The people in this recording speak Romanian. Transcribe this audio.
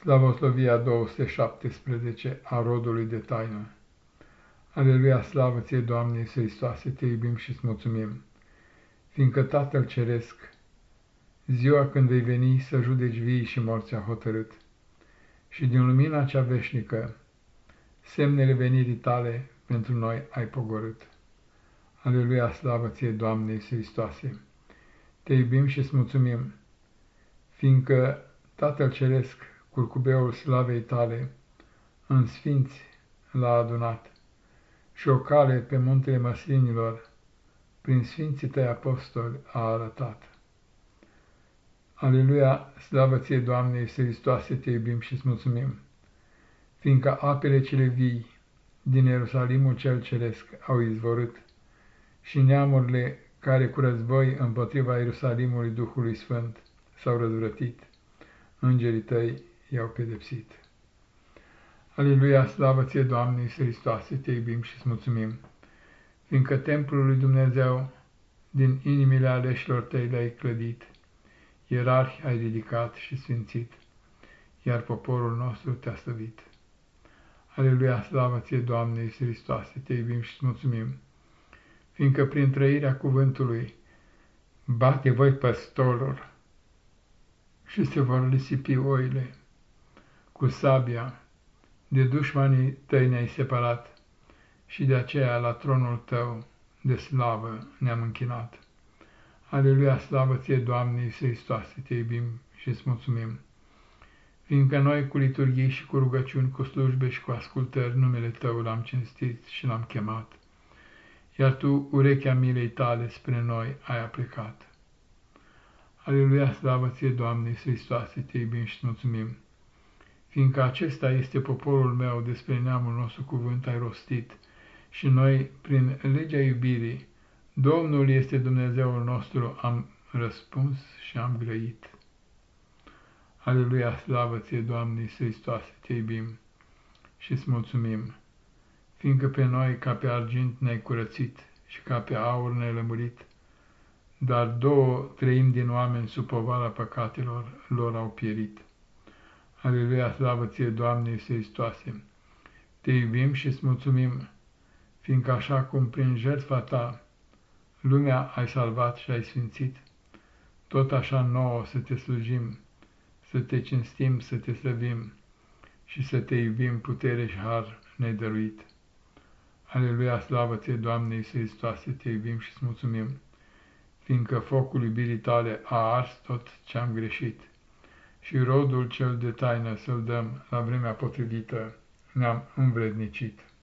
Slavoslovia 217 a rodului de taină. Aleluia, slavă ție, Doamne Iisus Hristoase, te iubim și îți mulțumim, fiindcă Tatăl Ceresc, ziua când vei veni să judeci vii și morți a hotărât, și din lumina cea veșnică, semnele venirii tale pentru noi ai pogorât. Aleluia, slavă ție, Doamne Iisus Hristoase, te iubim și îți mulțumim, fiindcă Tatăl Ceresc, curcubeul slavei tale, în sfinți l-a adunat și o cale pe muntele măslinilor, prin sfinții tăi apostoli a arătat. Aleluia, slavă ție, Doamne, Iisus Hristoase, te iubim și îți mulțumim, fiindcă apele cele vii din Ierusalimul cel ceresc au izvorât și neamurile care cu război împotriva Ierusalimului Duhului Sfânt s-au răzvrătit, îngerii tăi i-au pedepsit. Aleluia, slavă ție, Doamne Iisus Hristoase, te iubim și îți mulțumim, fiindcă templul lui Dumnezeu din inimile aleșilor tăi le-ai clădit, ierarhi ai ridicat și sfințit, iar poporul nostru te-a slăvit. Aleluia, slavă ție, Doamne Iisus Hristoase, te iubim și îți mulțumim, fiindcă prin trăirea cuvântului bate voi păstorilor și se vor lisipi oile cu sabia, de dușmanii tăi ne-ai separat și de aceea la tronul tău de slavă ne-am închinat. Aleluia, slavă ție, Doamne Iisus Hristoase, te iubim și îți mulțumim, fiindcă noi cu liturghii și cu rugăciuni, cu slujbe și cu ascultări numele Tău l-am cinstit și l-am chemat, iar Tu, urechea milei Tale, spre noi ai aplicat. Aleluia, slavă ție, Doamne Iisus Hristoase, te iubim și îți mulțumim, fiindcă acesta este poporul meu, despre neamul nostru cuvânt ai rostit, și noi, prin legea iubirii, Domnul este Dumnezeul nostru, am răspuns și am grăit. Aleluia, slavă ție, Doamne Iisus Hristoase, te iubim și îți mulțumim, fiindcă pe noi ca pe argint ne-ai curățit și ca pe aur ne-ai lămurit, dar două treimi din oameni sub povara păcatelor lor au pierit. Aleluia, slavă ție, Doamne Iisus Hristoase! Te iubim și îți mulțumim, fiindcă așa cum prin jertfa ta lumea ai salvat și ai sfințit, tot așa nouă să te slujim, să te cinstim, să te slăvim și să te iubim putere și har nedăruit. Aleluia, slavă ție, Doamne Iisus Hristoase, te iubim și îți mulțumim, fiindcă focul iubirii tale a ars tot ce-am greșit și rodul cel de taină să-l dăm la vremea potrivită ne-am învrednicit.